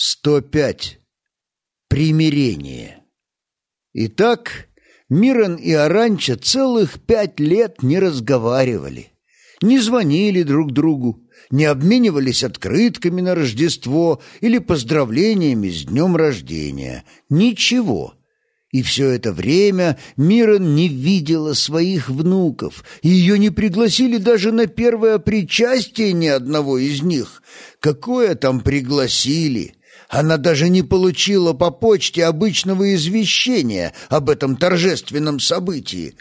105. Примирение. Итак, Мирон и Аранча целых пять лет не разговаривали, не звонили друг другу, не обменивались открытками на Рождество или поздравлениями с днем рождения. Ничего. И все это время Мирон не видела своих внуков, ее не пригласили даже на первое причастие ни одного из них. Какое там пригласили? Она даже не получила по почте обычного извещения об этом торжественном событии.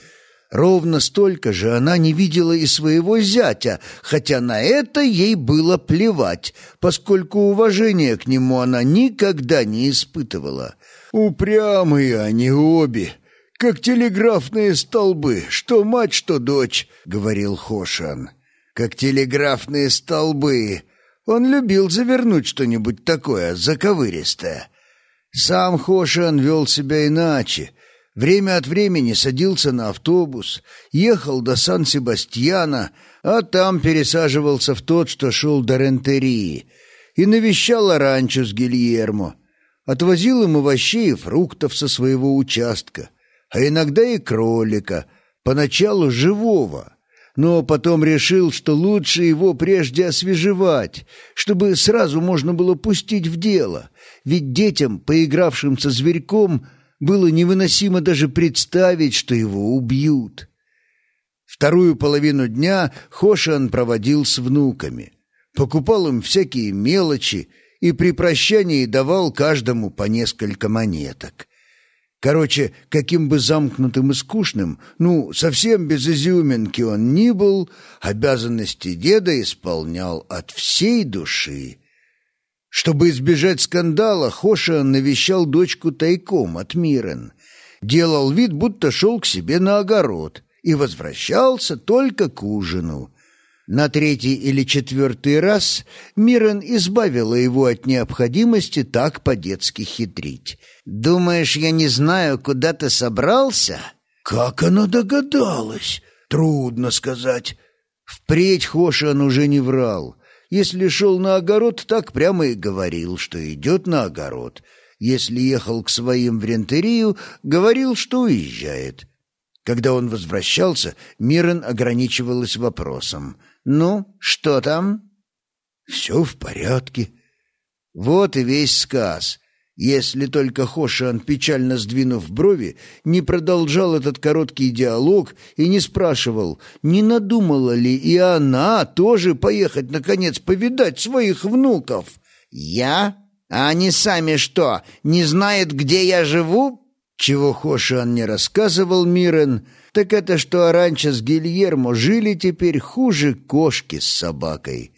Ровно столько же она не видела и своего зятя, хотя на это ей было плевать, поскольку уважения к нему она никогда не испытывала. «Упрямые они обе, как телеграфные столбы, что мать, что дочь», — говорил Хошан. «Как телеграфные столбы», он любил завернуть что-нибудь такое заковыристое. Сам Хошиан вел себя иначе. Время от времени садился на автобус, ехал до Сан-Себастьяна, а там пересаживался в тот, что шел до Рентерии, и навещал ранчо с Гильермо. Отвозил им овощей и фруктов со своего участка, а иногда и кролика, поначалу живого — но потом решил, что лучше его прежде освежевать, чтобы сразу можно было пустить в дело, ведь детям, поигравшим со зверьком, было невыносимо даже представить, что его убьют. Вторую половину дня Хошан проводил с внуками, покупал им всякие мелочи и при прощании давал каждому по несколько монеток. Короче, каким бы замкнутым и скучным, ну, совсем без изюминки он ни был, обязанности деда исполнял от всей души. Чтобы избежать скандала, Хоша навещал дочку тайком от Мирен, делал вид, будто шел к себе на огород и возвращался только к ужину. На третий или четвертый раз Мирен избавила его от необходимости так по-детски хитрить. «Думаешь, я не знаю, куда ты собрался?» «Как она догадалась?» «Трудно сказать». Впредь Хошан уже не врал. Если шел на огород, так прямо и говорил, что идет на огород. Если ехал к своим в рентерию, говорил, что уезжает. Когда он возвращался, Мирен ограничивалась вопросом — «Ну, что там?» «Все в порядке». Вот и весь сказ. Если только Хошиан, печально сдвинув брови, не продолжал этот короткий диалог и не спрашивал, не надумала ли и она тоже поехать, наконец, повидать своих внуков. «Я? А они сами что, не знают, где я живу?» Чего Хошиан не рассказывал Мирен, так это что Аранча с Гильермо жили теперь хуже кошки с собакой.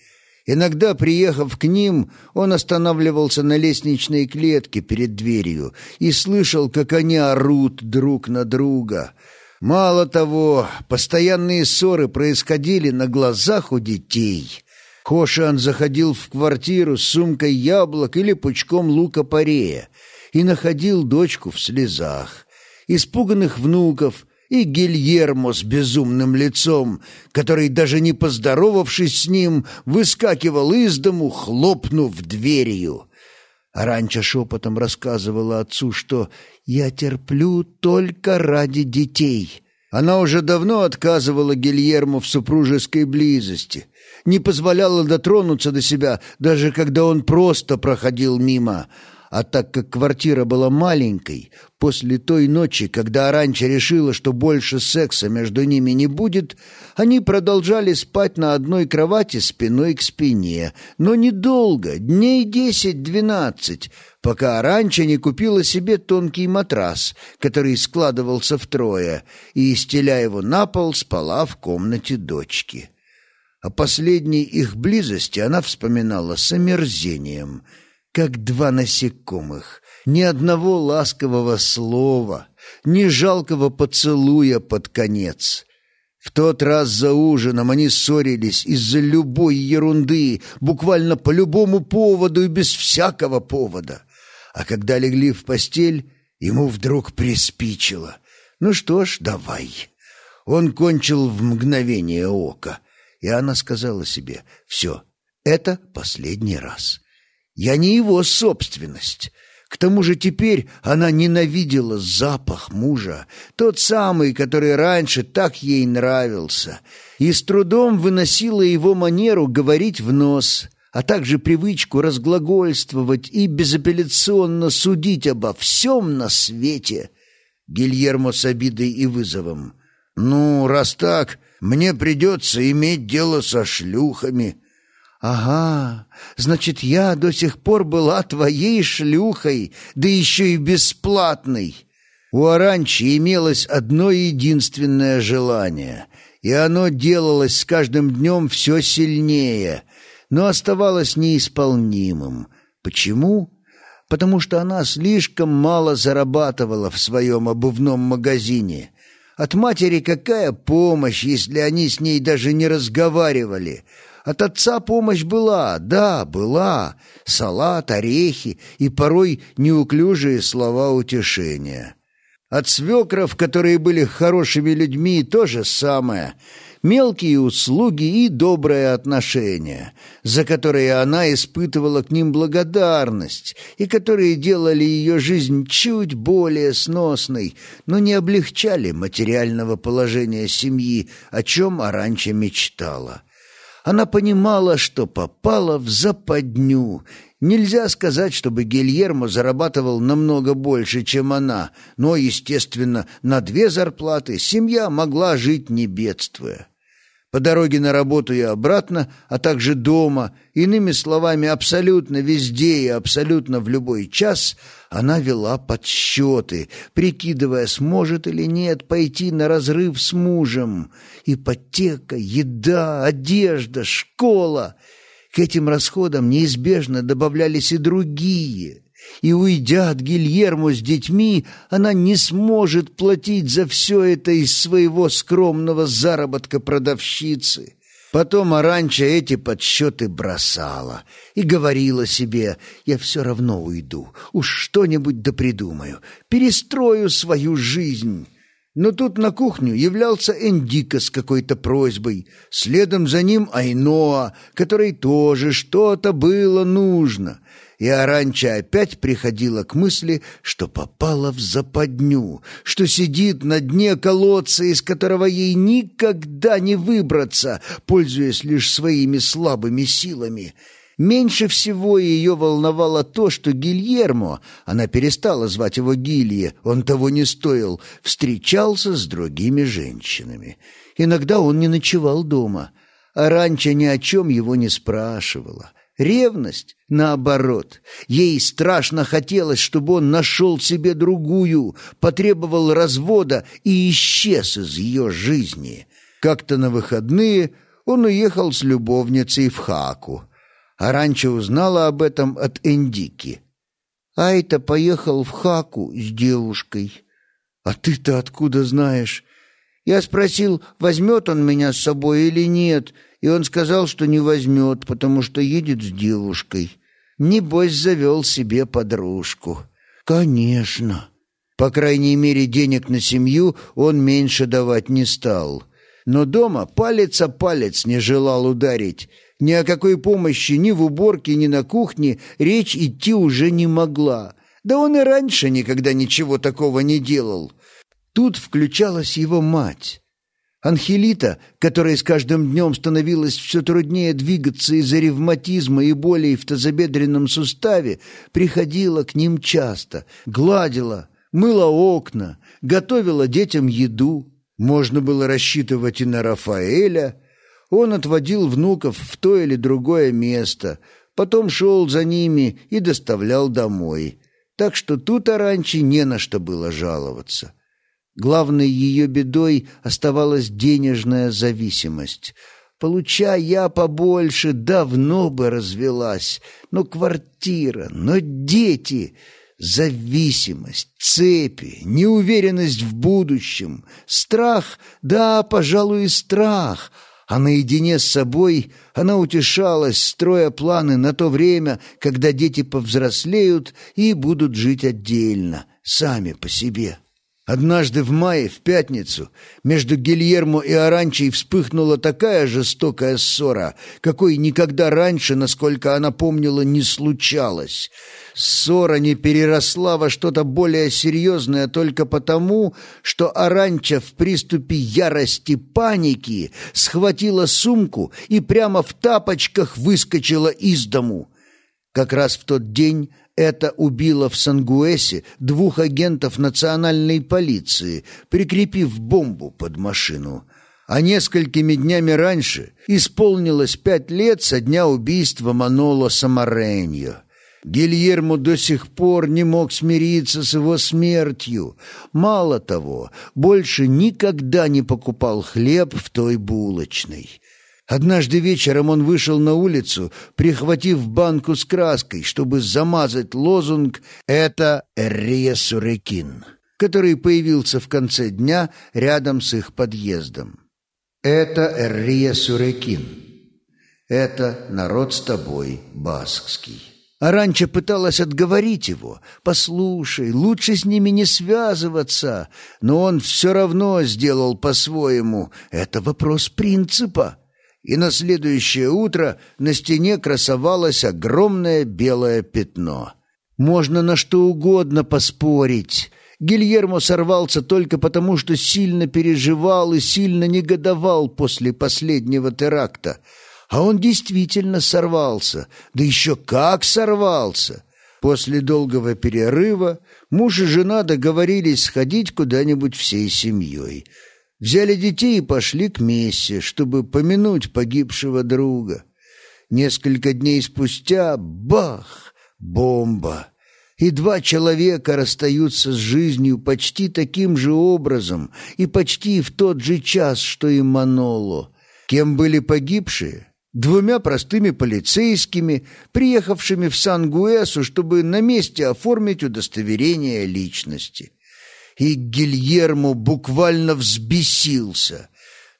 Иногда, приехав к ним, он останавливался на лестничной клетке перед дверью и слышал, как они орут друг на друга. Мало того, постоянные ссоры происходили на глазах у детей. Хошиан заходил в квартиру с сумкой яблок или пучком лука-порея и находил дочку в слезах. Испуганных внуков, и Гильермо с безумным лицом, который, даже не поздоровавшись с ним, выскакивал из дому, хлопнув дверью. Аранча шепотом рассказывала отцу, что «я терплю только ради детей». Она уже давно отказывала Гильермо в супружеской близости, не позволяла дотронуться до себя, даже когда он просто проходил мимо, а так как квартира была маленькой, после той ночи, когда Аранча решила, что больше секса между ними не будет, они продолжали спать на одной кровати спиной к спине, но недолго, дней десять-двенадцать, пока Аранча не купила себе тонкий матрас, который складывался втрое, и, стеля его на пол, спала в комнате дочки. О последней их близости она вспоминала с омерзением — как два насекомых, ни одного ласкового слова, ни жалкого поцелуя под конец. В тот раз за ужином они ссорились из-за любой ерунды, буквально по любому поводу и без всякого повода. А когда легли в постель, ему вдруг приспичило. «Ну что ж, давай». Он кончил в мгновение ока, и она сказала себе «Все, это последний раз». Я не его собственность. К тому же теперь она ненавидела запах мужа, тот самый, который раньше так ей нравился, и с трудом выносила его манеру говорить в нос, а также привычку разглагольствовать и безапелляционно судить обо всем на свете. Гильермо с обидой и вызовом. «Ну, раз так, мне придется иметь дело со шлюхами». «Ага, значит, я до сих пор была твоей шлюхой, да еще и бесплатной». У Аранчи имелось одно единственное желание, и оно делалось с каждым днем все сильнее, но оставалось неисполнимым. Почему? Потому что она слишком мало зарабатывала в своем обувном магазине. От матери какая помощь, если они с ней даже не разговаривали — от отца помощь была, да, была. Салат, орехи и порой неуклюжие слова утешения. От свекров, которые были хорошими людьми, то же самое. Мелкие услуги и доброе отношение, за которые она испытывала к ним благодарность и которые делали ее жизнь чуть более сносной, но не облегчали материального положения семьи, о чем Аранча мечтала. Она понимала, что попала в западню. Нельзя сказать, чтобы Гильермо зарабатывал намного больше, чем она, но, естественно, на две зарплаты семья могла жить не бедствуя по дороге на работу и обратно, а также дома, иными словами, абсолютно везде и абсолютно в любой час, она вела подсчеты, прикидывая, сможет или нет пойти на разрыв с мужем. Ипотека, еда, одежда, школа. К этим расходам неизбежно добавлялись и другие – и, уйдя от Гильермо с детьми, она не сможет платить за все это из своего скромного заработка продавщицы. Потом Аранча эти подсчеты бросала и говорила себе, «Я все равно уйду, уж что-нибудь да придумаю, перестрою свою жизнь». Но тут на кухню являлся Эндика с какой-то просьбой, следом за ним Айноа, которой тоже что-то было нужно — и Аранча опять приходила к мысли, что попала в западню, что сидит на дне колодца, из которого ей никогда не выбраться, пользуясь лишь своими слабыми силами. Меньше всего ее волновало то, что Гильермо, она перестала звать его Гилье, он того не стоил, встречался с другими женщинами. Иногда он не ночевал дома, а раньше ни о чем его не спрашивала. Ревность, наоборот. Ей страшно хотелось, чтобы он нашел себе другую, потребовал развода и исчез из ее жизни. Как-то на выходные он уехал с любовницей в Хаку. А раньше узнала об этом от Эндики. Айта поехал в Хаку с девушкой. «А ты-то откуда знаешь?» Я спросил, возьмет он меня с собой или нет, — и он сказал, что не возьмет, потому что едет с девушкой. Небось, завел себе подружку. Конечно. По крайней мере, денег на семью он меньше давать не стал. Но дома палец о палец не желал ударить. Ни о какой помощи ни в уборке, ни на кухне речь идти уже не могла. Да он и раньше никогда ничего такого не делал. Тут включалась его мать. Анхелита, которой с каждым днем становилось все труднее двигаться из-за ревматизма и болей в тазобедренном суставе, приходила к ним часто, гладила, мыла окна, готовила детям еду. Можно было рассчитывать и на Рафаэля. Он отводил внуков в то или другое место, потом шел за ними и доставлял домой. Так что тут Аранчи не на что было жаловаться. Главной ее бедой оставалась денежная зависимость. Получая я побольше, давно бы развелась. Но квартира, но дети, зависимость, цепи, неуверенность в будущем, страх, да, пожалуй, и страх — а наедине с собой она утешалась, строя планы на то время, когда дети повзрослеют и будут жить отдельно, сами по себе. Однажды в мае, в пятницу, между Гильермо и Аранчей вспыхнула такая жестокая ссора, какой никогда раньше, насколько она помнила, не случалось. Ссора не переросла во что-то более серьезное только потому, что Аранча в приступе ярости паники схватила сумку и прямо в тапочках выскочила из дому. Как раз в тот день это убило в Сангуэсе двух агентов национальной полиции, прикрепив бомбу под машину. А несколькими днями раньше исполнилось пять лет со дня убийства Маноло Самареньо. Гильермо до сих пор не мог смириться с его смертью. Мало того, больше никогда не покупал хлеб в той булочной. Однажды вечером он вышел на улицу, прихватив банку с краской, чтобы замазать лозунг «Это Эррия Сурекин», который появился в конце дня рядом с их подъездом. «Это Эррия Сурекин. Это народ с тобой, баскский». Аранча пыталась отговорить его. «Послушай, лучше с ними не связываться». Но он все равно сделал по-своему. Это вопрос принципа и на следующее утро на стене красовалось огромное белое пятно. Можно на что угодно поспорить. Гильермо сорвался только потому, что сильно переживал и сильно негодовал после последнего теракта. А он действительно сорвался, да еще как сорвался. После долгого перерыва муж и жена договорились сходить куда-нибудь всей семьей – Взяли детей и пошли к Мессе, чтобы помянуть погибшего друга. Несколько дней спустя — бах! Бомба! И два человека расстаются с жизнью почти таким же образом и почти в тот же час, что и Маноло. Кем были погибшие? Двумя простыми полицейскими, приехавшими в Сан-Гуэсу, чтобы на месте оформить удостоверение личности и Гильермо буквально взбесился.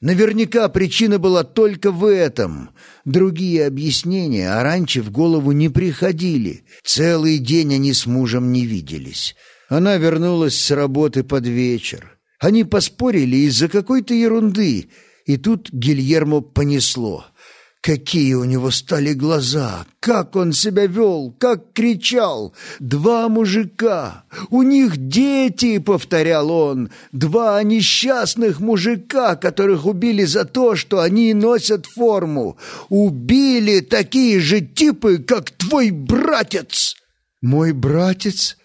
Наверняка причина была только в этом. Другие объяснения а раньше в голову не приходили. Целый день они с мужем не виделись. Она вернулась с работы под вечер. Они поспорили из-за какой-то ерунды, и тут Гильермо понесло — Какие у него стали глаза, как он себя вел, как кричал. Два мужика, у них дети, повторял он, два несчастных мужика, которых убили за то, что они носят форму. Убили такие же типы, как твой братец. Мой братец?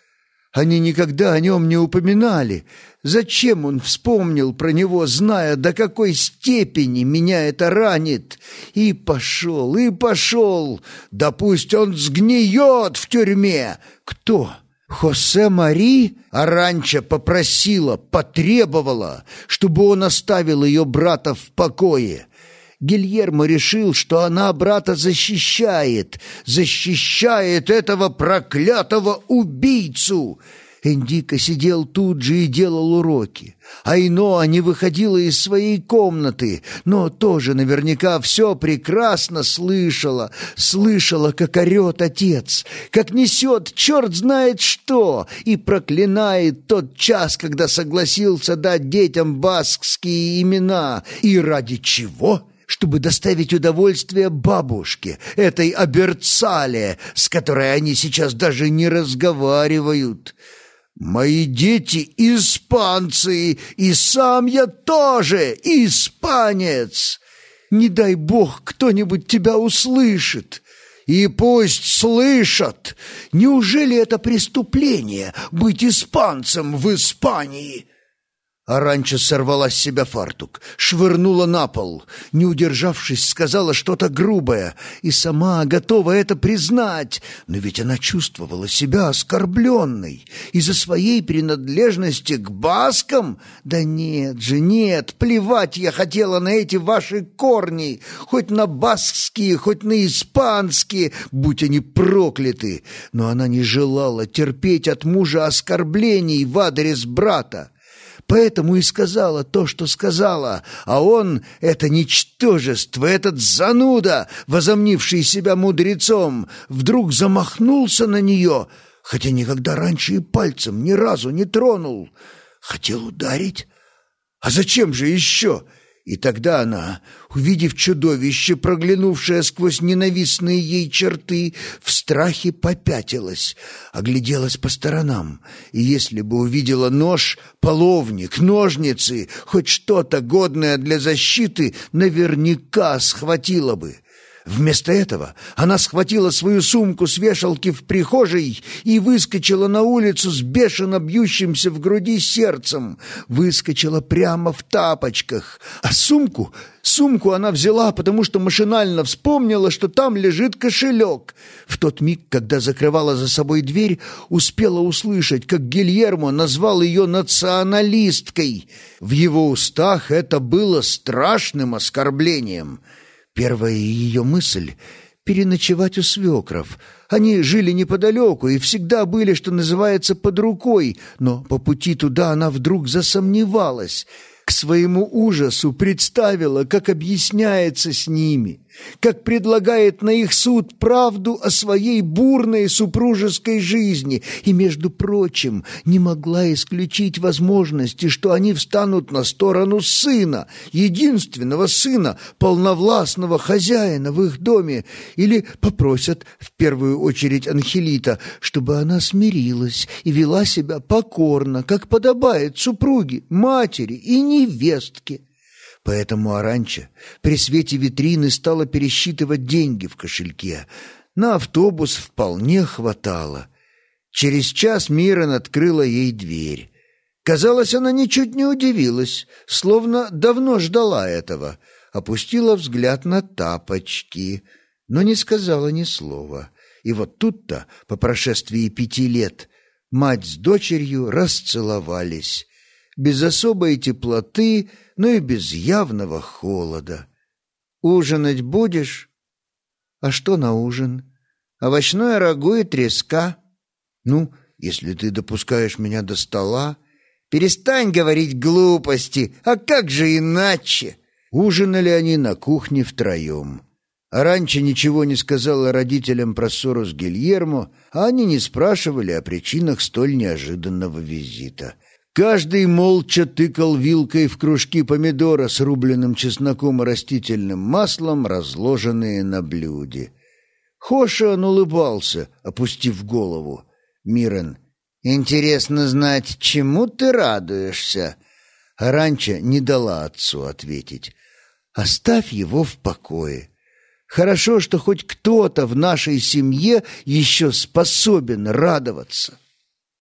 Они никогда о нем не упоминали. Зачем он вспомнил про него, зная, до какой степени меня это ранит? И пошел, и пошел. Да пусть он сгниет в тюрьме. Кто? Хосе Мари Аранча попросила, потребовала, чтобы он оставил ее брата в покое. Гильермо решил, что она брата защищает, защищает этого проклятого убийцу. Эндика сидел тут же и делал уроки. Айноа не выходила из своей комнаты, но тоже наверняка все прекрасно слышала. Слышала, как орет отец, как несет черт знает что, и проклинает тот час, когда согласился дать детям баскские имена. И ради чего? Чтобы доставить удовольствие бабушке, этой Аберцале, с которой они сейчас даже не разговаривают. Мои дети испанцы, и сам я тоже испанец. Не дай бог кто-нибудь тебя услышит. И пусть слышат. Неужели это преступление быть испанцем в Испании? Аранча сорвала с себя фартук, швырнула на пол. Не удержавшись, сказала что-то грубое, и сама готова это признать. Но ведь она чувствовала себя оскорбленной из-за своей принадлежности к баскам. Да нет же, нет, плевать я хотела на эти ваши корни, хоть на баскские, хоть на испанские, будь они прокляты. Но она не желала терпеть от мужа оскорблений в адрес брата. Поэтому и сказала то, что сказала, а он — это ничтожество, этот зануда, возомнивший себя мудрецом, вдруг замахнулся на нее, хотя никогда раньше и пальцем ни разу не тронул. Хотел ударить? А зачем же еще? И тогда она, увидев чудовище, проглянувшее сквозь ненавистные ей черты, в страхе попятилась, огляделась по сторонам, и если бы увидела нож, половник, ножницы, хоть что-то годное для защиты, наверняка схватила бы. Вместо этого она схватила свою сумку с вешалки в прихожей и выскочила на улицу с бешено бьющимся в груди сердцем. Выскочила прямо в тапочках. А сумку... Сумку она взяла, потому что машинально вспомнила, что там лежит кошелек. В тот миг, когда закрывала за собой дверь, успела услышать, как Гильермо назвал ее националисткой. В его устах это было страшным оскорблением — Первая ее мысль — переночевать у свекров. Они жили неподалеку и всегда были, что называется, под рукой, но по пути туда она вдруг засомневалась — к своему ужасу представила, как объясняется с ними, как предлагает на их суд правду о своей бурной супружеской жизни и, между прочим, не могла исключить возможности, что они встанут на сторону сына, единственного сына, полновластного хозяина в их доме, или попросят, в первую очередь Анхелита, чтобы она смирилась и вела себя покорно, как подобает супруге, матери и не невестке. Поэтому Аранча при свете витрины стала пересчитывать деньги в кошельке. На автобус вполне хватало. Через час Мирон открыла ей дверь. Казалось, она ничуть не удивилась, словно давно ждала этого. Опустила взгляд на тапочки, но не сказала ни слова. И вот тут-то, по прошествии пяти лет, мать с дочерью расцеловались без особой теплоты, но и без явного холода. «Ужинать будешь?» «А что на ужин?» «Овощное рагу и треска». «Ну, если ты допускаешь меня до стола...» «Перестань говорить глупости, а как же иначе?» Ужинали они на кухне втроем. А раньше ничего не сказала родителям про ссору с Гильермо, а они не спрашивали о причинах столь неожиданного визита. Каждый молча тыкал вилкой в кружки помидора с рубленным чесноком и растительным маслом, разложенные на блюде. Хошиан улыбался, опустив голову. Мирен, интересно знать, чему ты радуешься? Аранча не дала отцу ответить. Оставь его в покое. Хорошо, что хоть кто-то в нашей семье еще способен радоваться.